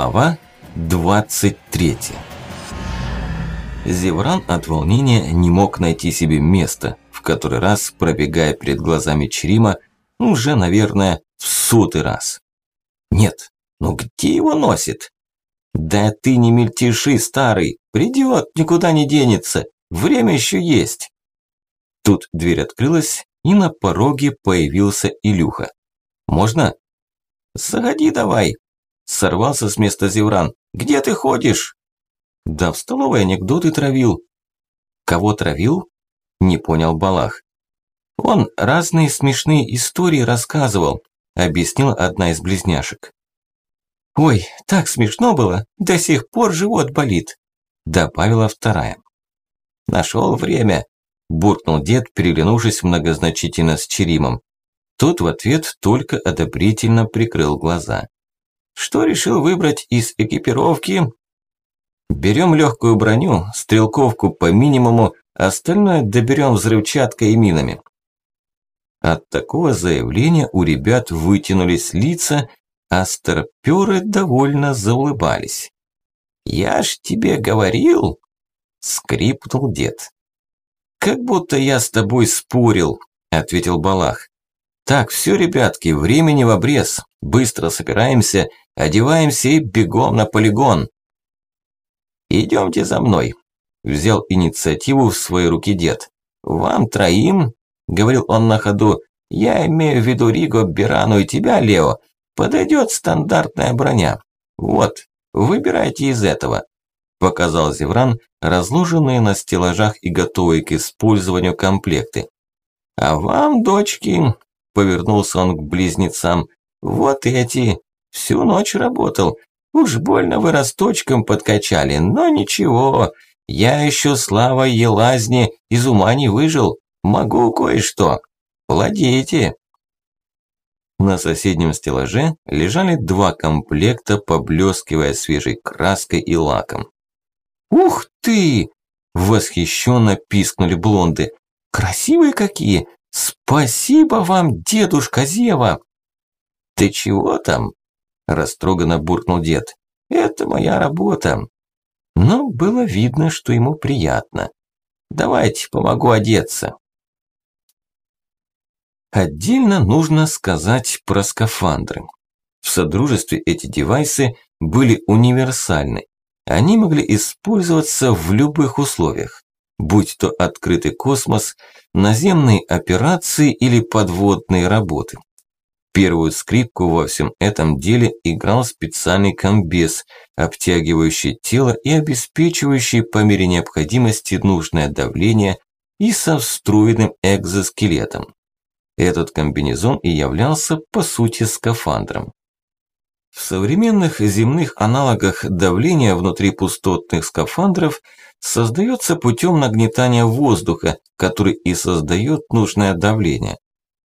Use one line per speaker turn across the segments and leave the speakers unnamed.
Глава 23 Зевран от волнения не мог найти себе места, в который раз, пробегая перед глазами Черима, уже, наверное, в сотый раз. Нет, ну где его носит? Да ты не мельтеши, старый, придет, никуда не денется, время еще есть. Тут дверь открылась, и на пороге появился Илюха. «Можно?» «Заходи давай», Сорвался с места Зевран. «Где ты ходишь?» «Да в столовой анекдоты травил». «Кого травил?» Не понял Балах. «Он разные смешные истории рассказывал», объяснила одна из близняшек. «Ой, так смешно было, до сих пор живот болит», добавила вторая. «Нашел время», буркнул дед, переглянувшись многозначительно с Черимом. Тот в ответ только одобрительно прикрыл глаза. Что решил выбрать из экипировки? Берем легкую броню, стрелковку по минимуму, остальное доберем взрывчаткой и минами. От такого заявления у ребят вытянулись лица, а старпёры довольно заулыбались. «Я ж тебе говорил!» – скрипнул дед. «Как будто я с тобой спорил», – ответил Балах. «Так, все, ребятки, времени в обрез. Быстро собираемся, одеваемся и бегом на полигон». «Идемте за мной», – взял инициативу в свои руки дед. «Вам троим», – говорил он на ходу, – «я имею в виду Риго, Бирану и тебя, Лео, подойдет стандартная броня. Вот, выбирайте из этого», – показал Зевран, разложенные на стеллажах и готовые к использованию комплекты. «А вам, дочки, Повернулся он к близнецам. Вот эти. Всю ночь работал. Уж больно вы росточком подкачали, но ничего. Я еще слава Елазни из ума не выжил. Могу кое-что. Владейте. На соседнем стеллаже лежали два комплекта, поблескивая свежей краской и лаком. «Ух ты!» – восхищенно пискнули блонды. «Красивые какие! «Спасибо вам, дедушка Зева!» «Ты чего там?» – растроганно буркнул дед. «Это моя работа». Но было видно, что ему приятно. «Давайте, помогу одеться». Отдельно нужно сказать про скафандры. В Содружестве эти девайсы были универсальны. Они могли использоваться в любых условиях будь то открытый космос, наземные операции или подводные работы. Первую скрипку во всем этом деле играл специальный комбез, обтягивающий тело и обеспечивающий по мере необходимости нужное давление и со встроенным экзоскелетом. Этот комбинезон и являлся по сути скафандром. В современных земных аналогах давление внутри пустотных скафандров создается путем нагнетания воздуха, который и создает нужное давление.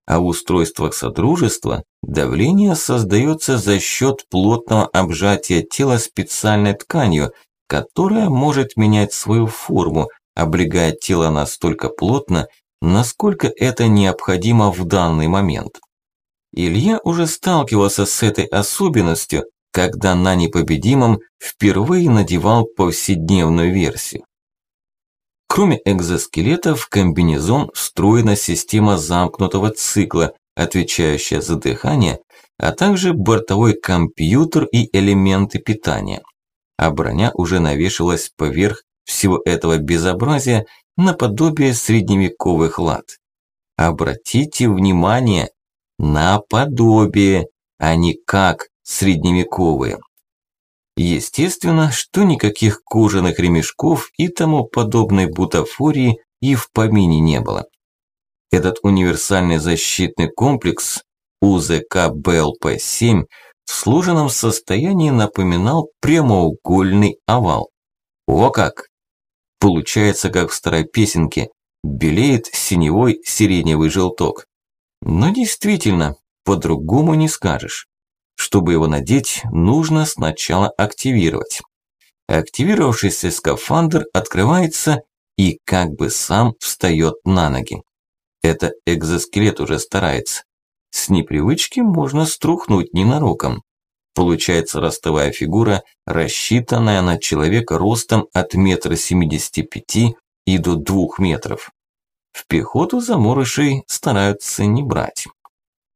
А в устройствах Содружества давление создается за счет плотного обжатия тела специальной тканью, которая может менять свою форму, облегая тело настолько плотно, насколько это необходимо в данный момент. Илья уже сталкивался с этой особенностью, когда на непобедимом впервые надевал повседневную версию. Кроме экзоскелета в комбинезон встроена система замкнутого цикла, отвечающая за дыхание, а также бортовой компьютер и элементы питания. А броня уже навешалась поверх всего этого безобразия наподобие средневековых лад. Обратите внимание, наподобие, а не как средневековые. Естественно, что никаких кожаных ремешков и тому подобной бутафории и в помине не было. Этот универсальный защитный комплекс УЗК БЛП-7 в сложенном состоянии напоминал прямоугольный овал. О как! Получается, как в старой песенке, белеет синевой сиреневый желток. Но действительно, по-другому не скажешь. Чтобы его надеть, нужно сначала активировать. Активировавшийся скафандр открывается и как бы сам встает на ноги. Это экзоскелет уже старается. С непривычки можно струхнуть ненароком. Получается ростовая фигура, рассчитанная на человека ростом от метра семидесяти пяти и до двух метров. В пехоту заморышей стараются не брать.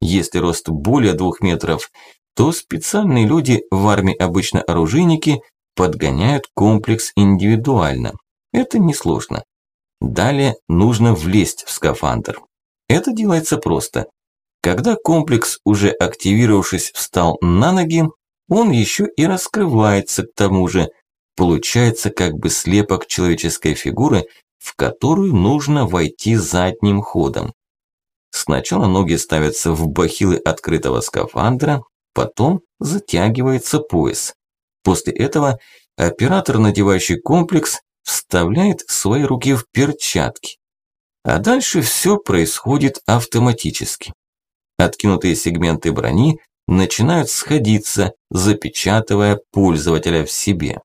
Если рост более двух метров, то специальные люди, в армии обычно оружейники, подгоняют комплекс индивидуально. Это несложно. Далее нужно влезть в скафандр. Это делается просто. Когда комплекс, уже активировавшись, встал на ноги, он еще и раскрывается к тому же. Получается как бы слепок человеческой фигуры, в которую нужно войти задним ходом. Сначала ноги ставятся в бахилы открытого скафандра, потом затягивается пояс. После этого оператор, надевающий комплекс, вставляет свои руки в перчатки. А дальше все происходит автоматически. Откинутые сегменты брони начинают сходиться, запечатывая пользователя в себе.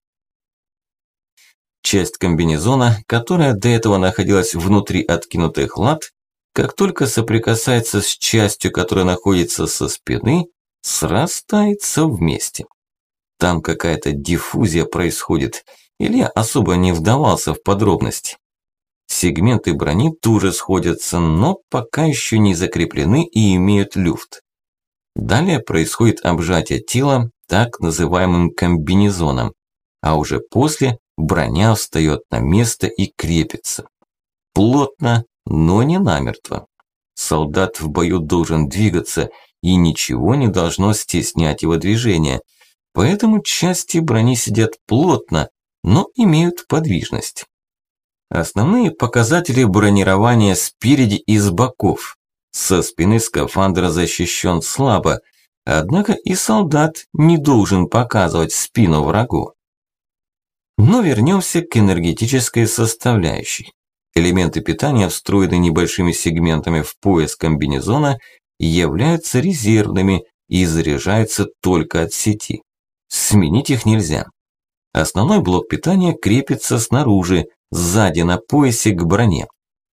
Часть комбинезона, которая до этого находилась внутри откинутых лад, как только соприкасается с частью, которая находится со спины, срастается вместе. Там какая-то диффузия происходит, Илья особо не вдавался в подробности. Сегменты брони тоже сходятся, но пока еще не закреплены и имеют люфт. Далее происходит обжатие тела так называемым комбинезоном, а уже после броня встает на место и крепится. Плотно, но не намертво. Солдат в бою должен двигаться, и ничего не должно стеснять его движение, поэтому части брони сидят плотно, но имеют подвижность. Основные показатели бронирования спереди и с боков. Со спины скафандра защищен слабо, однако и солдат не должен показывать спину врагу. Но вернемся к энергетической составляющей. Элементы питания, встроенные небольшими сегментами в пояс комбинезона, являются резервными и заряжаются только от сети. Сменить их нельзя. Основной блок питания крепится снаружи, сзади на поясе к броне.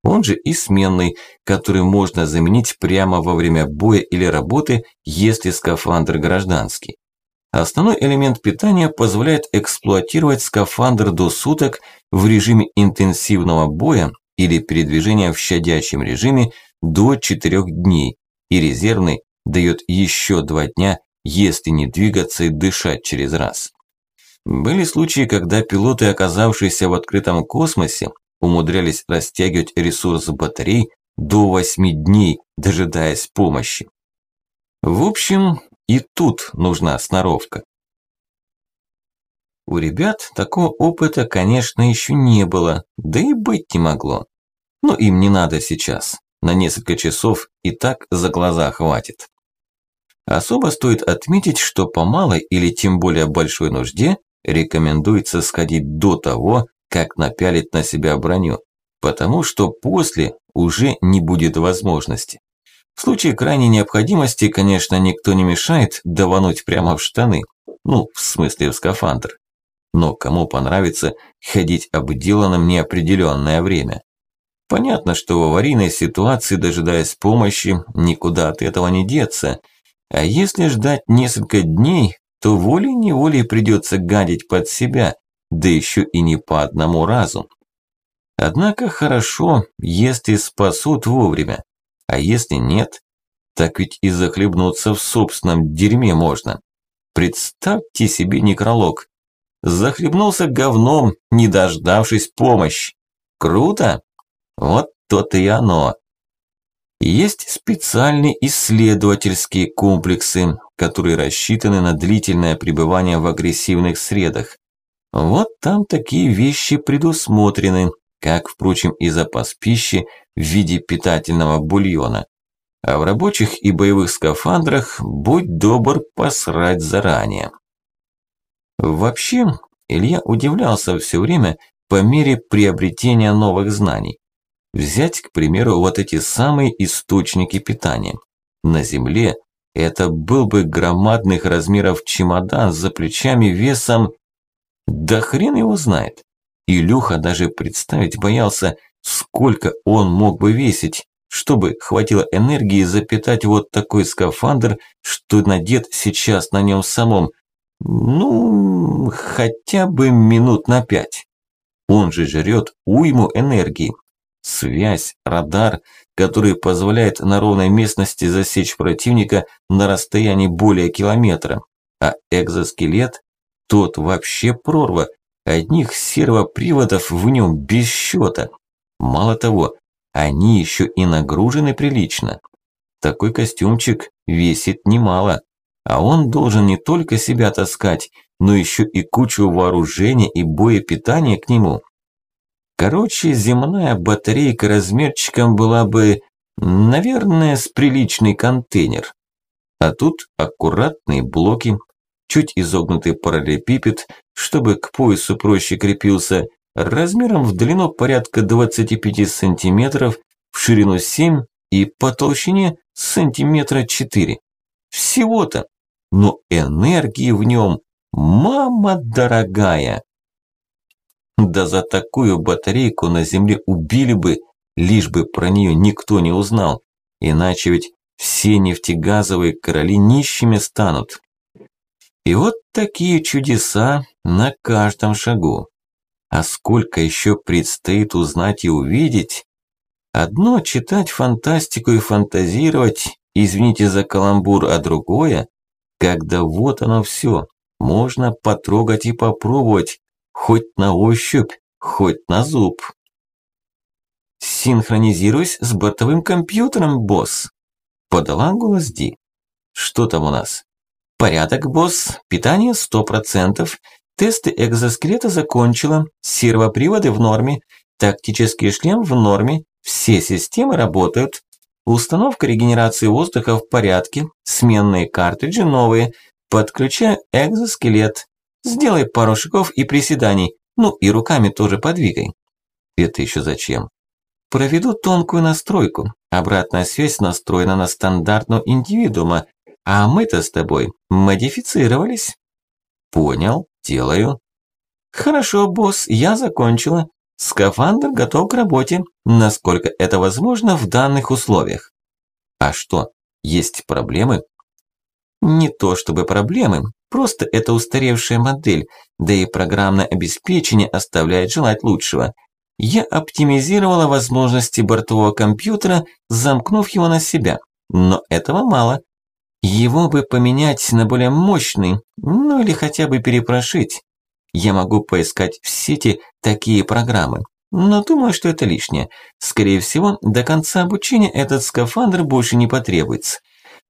Он же и сменный, который можно заменить прямо во время боя или работы, если скафандр гражданский. Основной элемент питания позволяет эксплуатировать скафандр до суток в режиме интенсивного боя или передвижения в щадящем режиме до 4 дней, и резервный дает еще 2 дня, если не двигаться и дышать через раз. Были случаи, когда пилоты, оказавшиеся в открытом космосе, умудрялись растягивать ресурс батарей до 8 дней, дожидаясь помощи. В общем, и тут нужна сноровка. У ребят такого опыта, конечно, еще не было, да и быть не могло. Но им не надо сейчас. На несколько часов и так за глаза хватит. Особо стоит отметить, что по малой или тем более большой нужде рекомендуется сходить до того, как напялить на себя броню, потому что после уже не будет возможности. В случае крайней необходимости, конечно, никто не мешает давануть прямо в штаны, ну, в смысле в скафандр. Но кому понравится ходить обделанным неопределенное время? Понятно, что в аварийной ситуации, дожидаясь помощи, никуда от этого не деться. А если ждать несколько дней, то волей-неволей придется гадить под себя, да еще и не по одному разу. Однако хорошо, если спасут вовремя. А если нет, так ведь и захлебнуться в собственном дерьме можно. Представьте себе некролог. Захлебнулся говном, не дождавшись помощи. Круто? Вот то-то и оно. Есть специальные исследовательские комплексы, которые рассчитаны на длительное пребывание в агрессивных средах. Вот там такие вещи предусмотрены, как, впрочем, и запас пищи в виде питательного бульона. А в рабочих и боевых скафандрах будь добр посрать заранее. Вообще, Илья удивлялся все время по мере приобретения новых знаний. Взять, к примеру, вот эти самые источники питания. На Земле это был бы громадных размеров чемодан за плечами весом... Да хрен его знает. Илюха даже представить боялся, сколько он мог бы весить, чтобы хватило энергии запитать вот такой скафандр, что надет сейчас на нем самом. Ну, хотя бы минут на пять. Он же жрет уйму энергии. Связь, радар, который позволяет на ровной местности засечь противника на расстоянии более километра. А экзоскелет, тот вообще прорва, одних сервоприводов в нем без счета. Мало того, они еще и нагружены прилично. Такой костюмчик весит немало, а он должен не только себя таскать, но еще и кучу вооружения и боепитания к нему. Короче, земная батарейка размерчиком была бы, наверное, с приличный контейнер. А тут аккуратные блоки, чуть изогнутый параллелепипед, чтобы к поясу проще крепился, размером в длину порядка 25 сантиметров, в ширину 7 и по толщине сантиметра 4. Всего-то, но энергии в нем, мама дорогая. Да за такую батарейку на земле убили бы, лишь бы про нее никто не узнал, иначе ведь все нефтегазовые короли нищими станут. И вот такие чудеса на каждом шагу. А сколько еще предстоит узнать и увидеть? Одно читать фантастику и фантазировать, извините за каламбур, а другое, когда вот оно все, можно потрогать и попробовать, хоть на ощупь, хоть на зуб. Синхронизируюсь с бортовым компьютером, босс. Подала голос Ди. Что там у нас? Порядок, босс. Питание 100%. Тесты экзоскелета закончила, сервоприводы в норме, тактический шлем в норме, все системы работают, установка регенерации воздуха в порядке, сменные картриджи новые, подключаю экзоскелет, сделай пару шагов и приседаний, ну и руками тоже подвигай. Это еще зачем? Проведу тонкую настройку, обратная связь настроена на стандартного индивидуума, а мы-то с тобой модифицировались. Понял. Делаю. Хорошо, босс, я закончила. Скафандр готов к работе, насколько это возможно в данных условиях. А что, есть проблемы? Не то чтобы проблемы, просто это устаревшая модель, да и программное обеспечение оставляет желать лучшего. Я оптимизировала возможности бортового компьютера, замкнув его на себя, но этого мало. Его бы поменять на более мощный, ну или хотя бы перепрошить. Я могу поискать в сети такие программы, но думаю, что это лишнее. Скорее всего, до конца обучения этот скафандр больше не потребуется.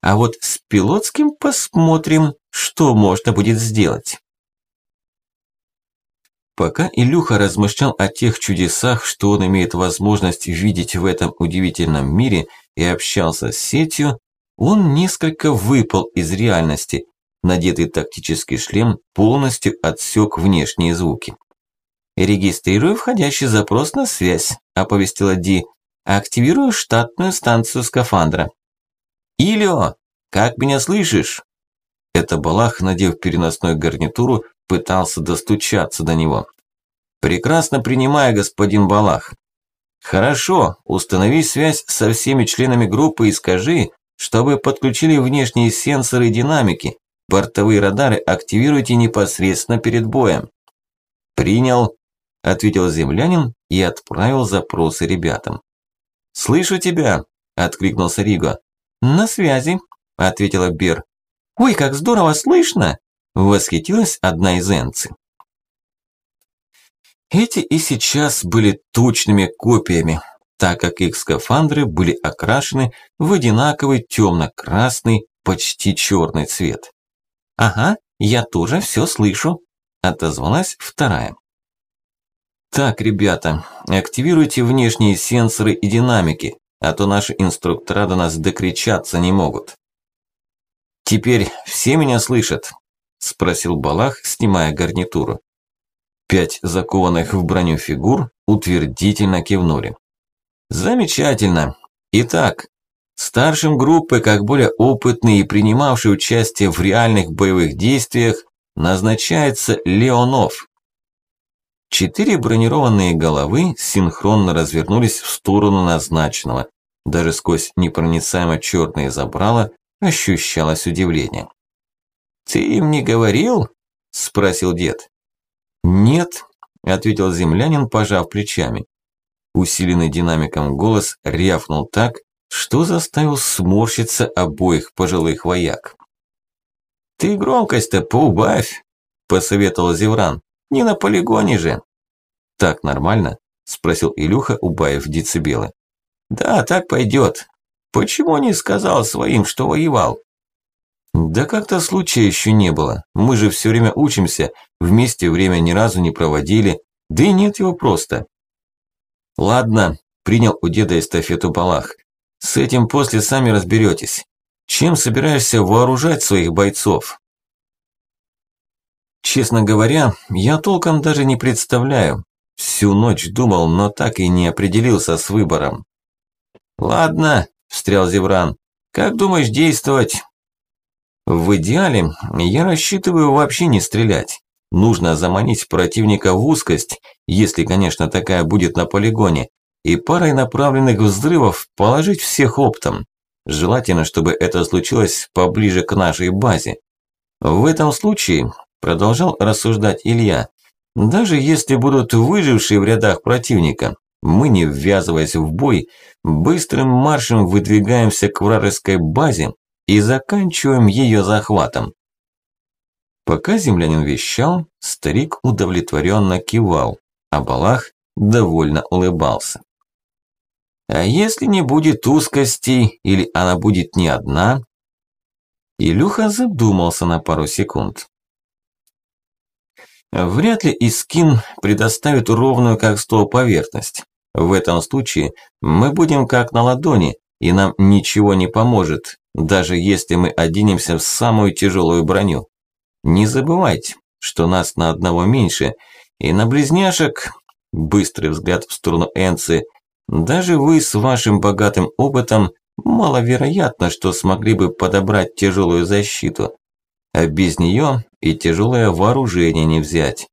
А вот с пилотским посмотрим, что можно будет сделать. Пока Илюха размышлял о тех чудесах, что он имеет возможность видеть в этом удивительном мире и общался с сетью, он несколько выпал из реальности. Надетый тактический шлем полностью отсек внешние звуки. «Регистрирую входящий запрос на связь», – оповестила Ди. «Активирую штатную станцию скафандра». «Илио, как меня слышишь?» Это Балах, надев переносную гарнитуру, пытался достучаться до него. «Прекрасно принимаю, господин Балах». «Хорошо, установи связь со всеми членами группы и скажи, чтобы подключили внешние сенсоры и динамики. Бортовые радары активируйте непосредственно перед боем. Принял, ответил землянин и отправил запросы ребятам. Слышу тебя, откликнулся Риго. На связи, ответила Бер. Ой, как здорово слышно, восхитилась одна из энцы. Эти и сейчас были точными копиями, так как их скафандры были окрашены в одинаковый темно-красный, почти черный цвет. «Ага, я тоже все слышу», – отозвалась вторая. «Так, ребята, активируйте внешние сенсоры и динамики, а то наши инструктора до нас докричаться не могут». «Теперь все меня слышат?» – спросил Балах, снимая гарнитуру. Пять закованных в броню фигур утвердительно кивнули. Замечательно. Итак, старшим группы, как более опытный и принимавший участие в реальных боевых действиях, назначается Леонов. Четыре бронированные головы синхронно развернулись в сторону назначенного. Даже сквозь непроницаемо черные забрала ощущалось удивление. «Ты им не говорил?» – спросил дед. «Нет», – ответил землянин, пожав плечами. Усиленный динамиком голос рявкнул так, что заставил сморщиться обоих пожилых вояк. «Ты громкость-то поубавь», – посоветовал Зевран. «Не на полигоне же». «Так нормально?» – спросил Илюха, убавив децибелы. «Да, так пойдет. Почему не сказал своим, что воевал?» «Да как-то случая еще не было. Мы же все время учимся, вместе время ни разу не проводили, да и нет его просто». «Ладно», – принял у деда эстафету Балах. «С этим после сами разберетесь. Чем собираешься вооружать своих бойцов?» Честно говоря, я толком даже не представляю. Всю ночь думал, но так и не определился с выбором. «Ладно», – встрял Зевран, – «как думаешь действовать?» В идеале я рассчитываю вообще не стрелять. Нужно заманить противника в узкость, если, конечно, такая будет на полигоне, и парой направленных взрывов положить всех оптом. Желательно, чтобы это случилось поближе к нашей базе. В этом случае, продолжал рассуждать Илья, даже если будут выжившие в рядах противника, мы, не ввязываясь в бой, быстрым маршем выдвигаемся к вражеской базе и заканчиваем ее захватом. Пока землянин вещал, старик удовлетворенно кивал, а Балах довольно улыбался. А если не будет узкостей, или она будет не одна? Илюха задумался на пару секунд. Вряд ли Искин предоставит ровную как стол поверхность. В этом случае мы будем как на ладони, и нам ничего не поможет, даже если мы оденемся в самую тяжелую броню. Не забывайте, что нас на одного меньше, и на близняшек, быстрый взгляд в сторону Энцы, даже вы с вашим богатым опытом маловероятно, что смогли бы подобрать тяжелую защиту. А без нее и тяжелое вооружение не взять.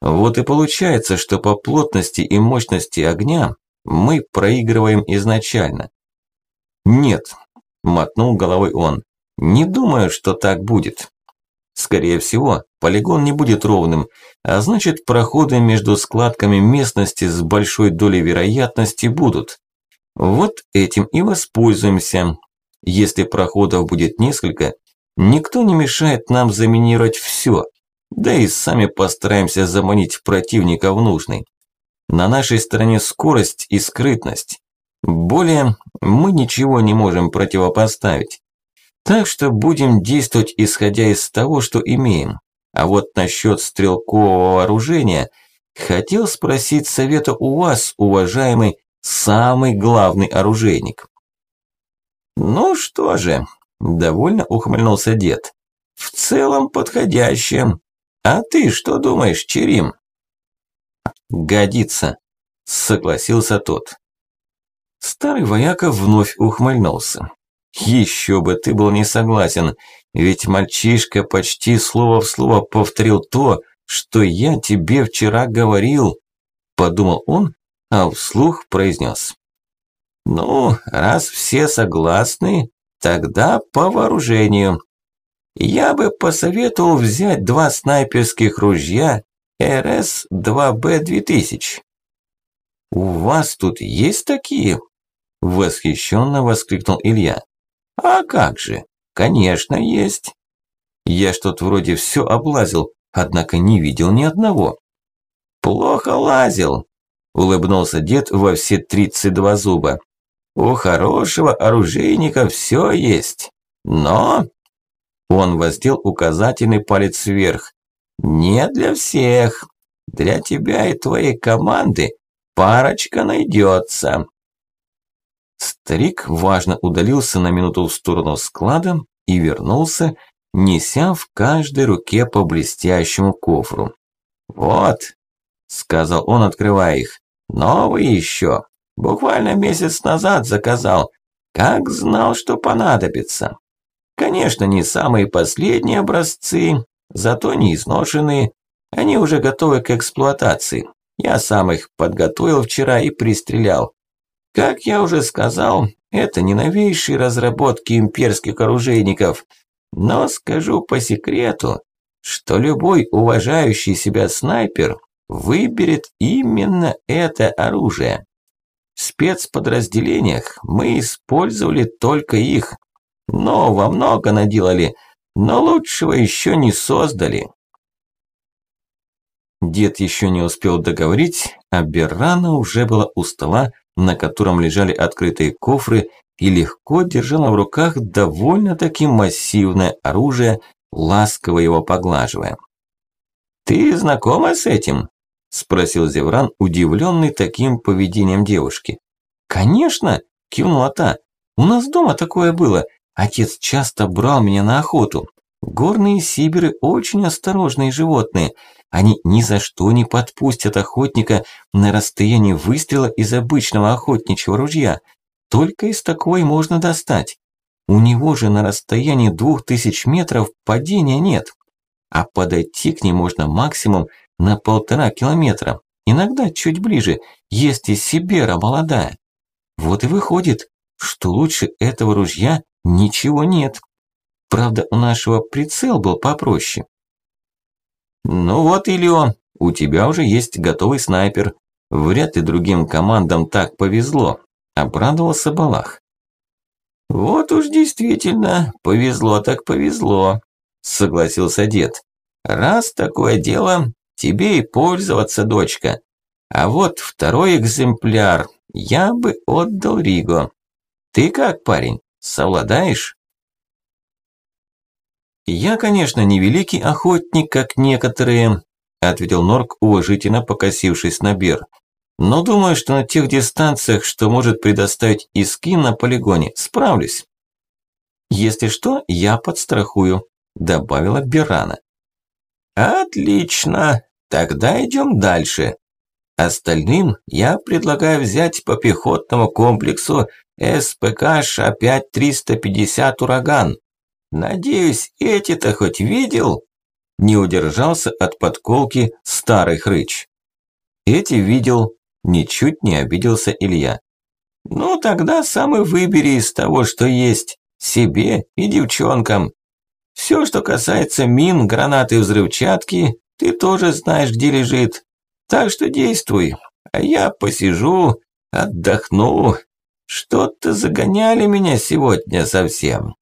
Вот и получается, что по плотности и мощности огня мы проигрываем изначально. Нет, мотнул головой он. Не думаю, что так будет. Скорее всего, полигон не будет ровным, а значит проходы между складками местности с большой долей вероятности будут. Вот этим и воспользуемся. Если проходов будет несколько, никто не мешает нам заминировать все, да и сами постараемся заманить противника в нужный. На нашей стороне скорость и скрытность. Более мы ничего не можем противопоставить. Так что будем действовать исходя из того, что имеем. А вот насчет стрелкового вооружения хотел спросить совета у вас, уважаемый самый главный оружейник. Ну что же, довольно ухмыльнулся дед. В целом подходящее. А ты что думаешь, Черим? Годится, согласился тот. Старый вояка вновь ухмыльнулся. Еще бы ты был не согласен, ведь мальчишка почти слово в слово повторил то, что я тебе вчера говорил, подумал он, а вслух произнес. Ну, раз все согласны, тогда по вооружению. Я бы посоветовал взять два снайперских ружья РС-2Б-2000. У вас тут есть такие? Восхищенно воскликнул Илья. А как же? Конечно, есть. Я что-то вроде все облазил, однако не видел ни одного. Плохо лазил, улыбнулся дед во все тридцать два зуба. У хорошего оружейника все есть, но... Он воздел указательный палец вверх. Не для всех. Для тебя и твоей команды парочка найдется. Старик важно удалился на минуту в сторону склада и вернулся, неся в каждой руке по блестящему кофру. «Вот», – сказал он, открывая их, – «новые еще. Буквально месяц назад заказал. Как знал, что понадобится. Конечно, не самые последние образцы, зато не изношенные. Они уже готовы к эксплуатации. Я сам их подготовил вчера и пристрелял. Как я уже сказал, это не новейшие разработки имперских оружейников. Но скажу по секрету, что любой уважающий себя снайпер выберет именно это оружие. В спецподразделениях мы использовали только их. Нового много наделали, но лучшего еще не создали. Дед еще не успел договорить, а Беррана уже была у стола, на котором лежали открытые кофры и легко держала в руках довольно-таки массивное оружие, ласково его поглаживая. «Ты знакома с этим?» – спросил Зевран, удивленный таким поведением девушки. «Конечно!» – кивнула та. «У нас дома такое было. Отец часто брал меня на охоту. Горные сибиры очень осторожные животные. Они ни за что не подпустят охотника на расстояние выстрела из обычного охотничьего ружья. Только из такой можно достать. У него же на расстоянии двух тысяч метров падения нет. А подойти к ней можно максимум на полтора километра. Иногда чуть ближе, если Сибера молодая. Вот и выходит, что лучше этого ружья ничего нет. Правда, у нашего прицел был попроще. Ну вот, Ильон, у тебя уже есть готовый снайпер. Вряд ли другим командам так повезло, обрадовался Балах. Вот уж действительно, повезло так повезло, согласился дед. Раз такое дело, тебе и пользоваться, дочка. А вот второй экземпляр я бы отдал Риго. Ты как, парень, совладаешь? «Я, конечно, не великий охотник, как некоторые», – ответил Норк, уважительно покосившись на Бер. «Но думаю, что на тех дистанциях, что может предоставить Искин на полигоне, справлюсь». «Если что, я подстрахую», – добавила Берана. «Отлично, тогда идем дальше. Остальным я предлагаю взять по пехотному комплексу СПК Ш-5-350 «Ураган». Надеюсь, эти-то хоть видел? Не удержался от подколки старый хрыч. Эти видел, ничуть не обиделся Илья. Ну тогда сам и выбери из того, что есть, себе и девчонкам. Все, что касается мин, гранат и взрывчатки, ты тоже знаешь, где лежит. Так что действуй, а я посижу, отдохну. Что-то загоняли меня сегодня совсем.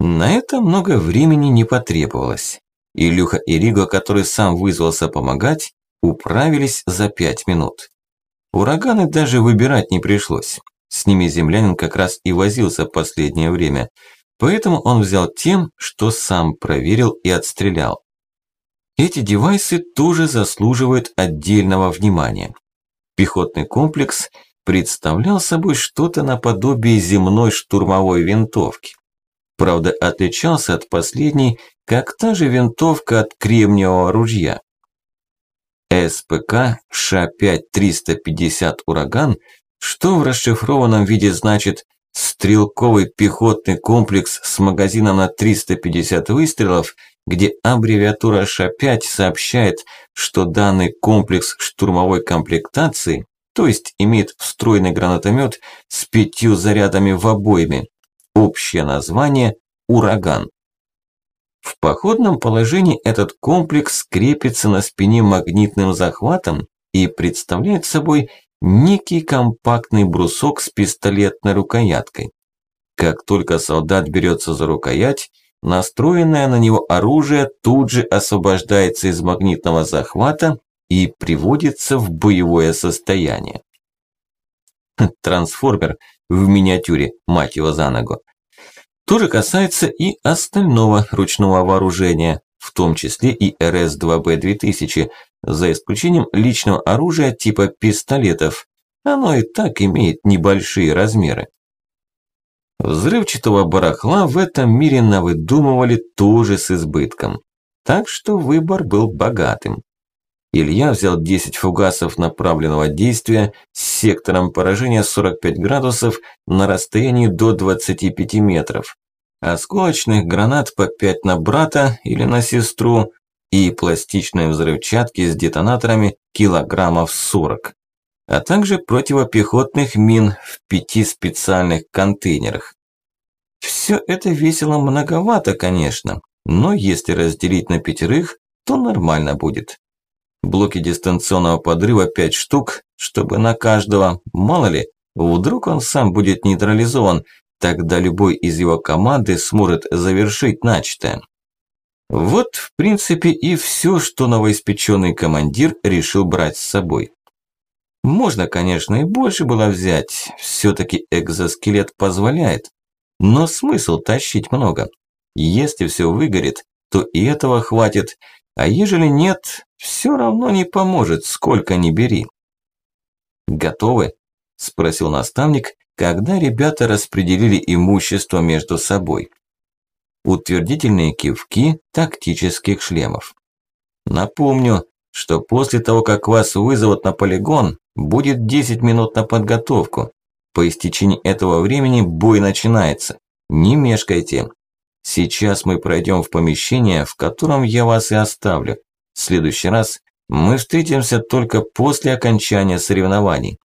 На это много времени не потребовалось. Илюха и Риго, который сам вызвался помогать, управились за пять минут. Ураганы даже выбирать не пришлось. С ними землянин как раз и возился последнее время, поэтому он взял тем, что сам проверил и отстрелял. Эти девайсы тоже заслуживают отдельного внимания. Пехотный комплекс представлял собой что-то наподобие земной штурмовой винтовки. Правда, отличался от последней, как та же винтовка от кремниевого ружья. СПК Ш-5-350 «Ураган», что в расшифрованном виде значит «стрелковый пехотный комплекс с магазином на 350 выстрелов», где аббревиатура Ш-5 сообщает, что данный комплекс штурмовой комплектации, то есть имеет встроенный гранатомет с пятью зарядами в обойме, Общее название – ураган. В походном положении этот комплекс крепится на спине магнитным захватом и представляет собой некий компактный брусок с пистолетной рукояткой. Как только солдат берется за рукоять, настроенное на него оружие тут же освобождается из магнитного захвата и приводится в боевое состояние. Трансформер в миниатюре, мать его за ногу. То же касается и остального ручного вооружения, в том числе и РС-2Б-2000, за исключением личного оружия типа пистолетов. Оно и так имеет небольшие размеры. Взрывчатого барахла в этом мире навыдумывали тоже с избытком. Так что выбор был богатым. Илья взял 10 фугасов направленного действия с сектором поражения 45 градусов на расстоянии до 25 метров, осколочных гранат по 5 на брата или на сестру и пластичной взрывчатки с детонаторами килограммов 40. а также противопехотных мин в пяти специальных контейнерах. Все это весело многовато, конечно, но если разделить на пятерых, то нормально будет. Блоки дистанционного подрыва 5 штук, чтобы на каждого, мало ли, вдруг он сам будет нейтрализован, тогда любой из его команды сможет завершить начатое. Вот, в принципе, и все, что новоиспеченный командир решил брать с собой. Можно, конечно, и больше было взять, все-таки экзоскелет позволяет. Но смысл тащить много. Если все выгорит, то и этого хватит, а ежели нет, все равно не поможет, сколько ни бери. «Готовы?» – спросил наставник, когда ребята распределили имущество между собой. Утвердительные кивки тактических шлемов. Напомню, что после того, как вас вызовут на полигон, будет 10 минут на подготовку. По истечении этого времени бой начинается. Не мешкайте. Сейчас мы пройдем в помещение, в котором я вас и оставлю. В следующий раз мы встретимся только после окончания соревнований.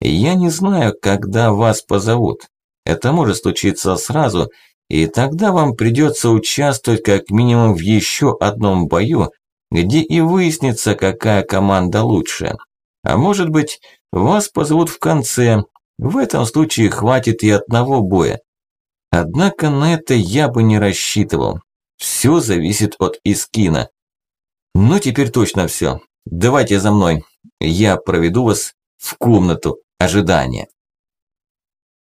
Я не знаю, когда вас позовут. Это может случиться сразу, и тогда вам придется участвовать как минимум в еще одном бою, где и выяснится, какая команда лучшая. А может быть, вас позовут в конце. В этом случае хватит и одного боя. Однако на это я бы не рассчитывал. Все зависит от Искина. Ну теперь точно все. Давайте за мной. Я проведу вас в комнату ожидания.